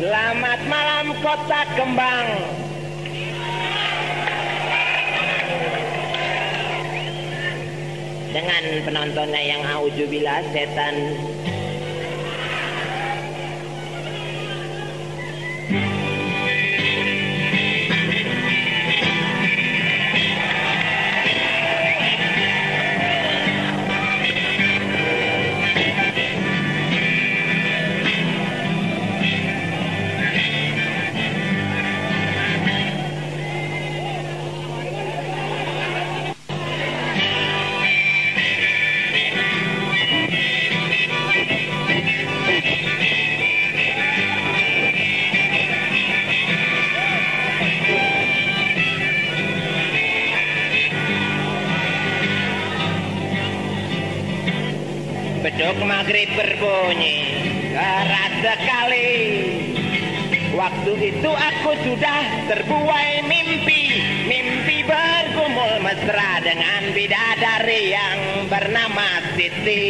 Selamat malam kota kembang. Dengan penontonnya yang aujubillah setan Beduk maghrib berbunyi. Keras sekali Waktu itu aku sudah terbuai mimpi. Mimpi bergumul mesra dengan bidadari yang bernama Siti.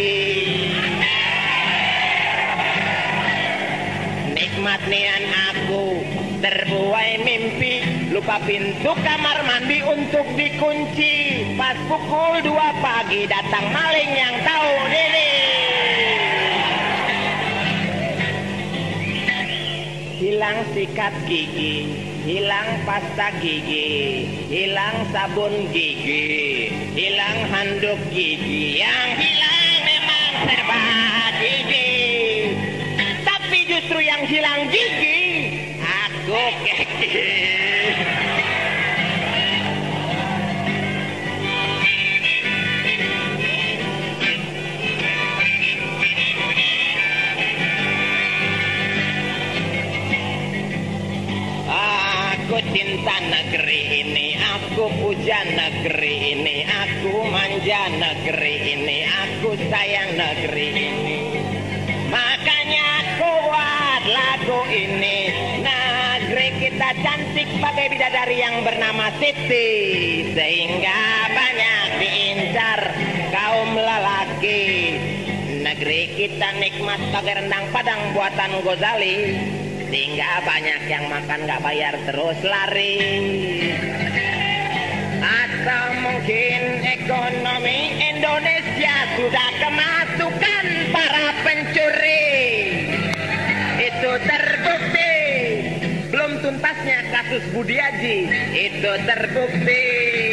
Nikmat nian aku terbuai mimpi. Lupa pintu kamar mandi untuk dikunci. Pas pukul 2 pagi datang maling yang tahu Hilang sikat gigi, hilang pasta gigi, hilang sabun gigi, hilang handuk gigi, yang hilang memang serba gigi. Aku cinta negeri ini, aku puja negeri ini, aku manja negeri ini, aku sayang negeri ini. Makanya aku buat lagu ini. Negeri kita cantik bagai bidadari yang bernama Siti, sehingga banyak diincar kaum lelaki. Negeri kita nikmat bagai rendang padang buatan Gozali Sehingga banyak yang makan gak bayar terus lari. Atau mungkin ekonomi Indonesia sudah kemasukan para pencuri. Itu terbukti. Belum tuntasnya kasus Budi Haji Itu terbukti